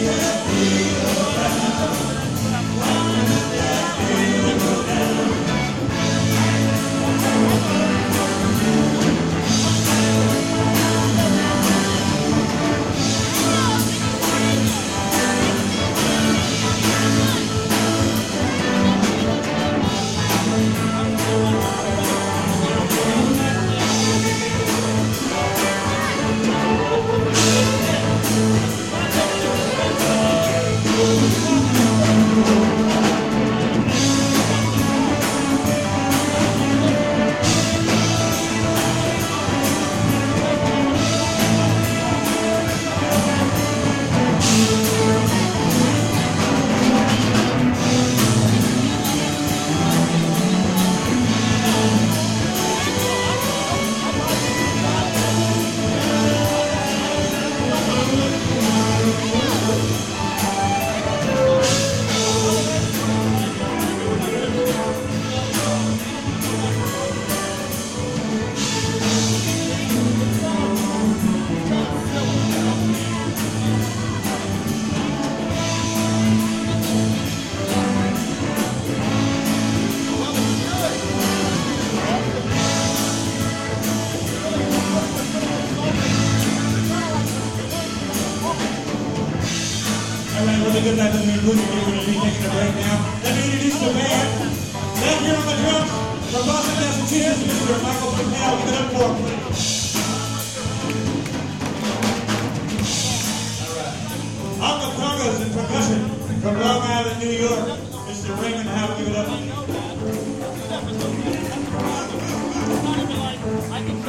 minha vida.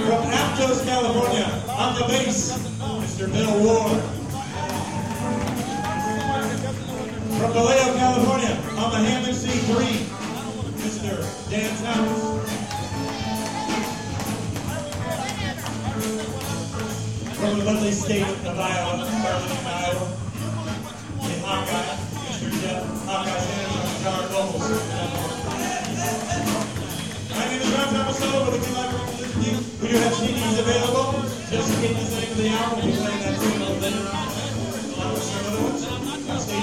From Aptos, California, on the bass, Mr. Bill Ward. From Vallejo, California, on the Hammond C3, Mr. Dan Thomas. From the lovely state of Iowa, Burlington, Iowa, the Hawkeye, Mr. Jeff Hawkeye Sanders on guitar vocals. To to you, we do have CDs available. Just case the name of the album, we'll be playing that tune a little later on, along with stay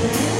tuned.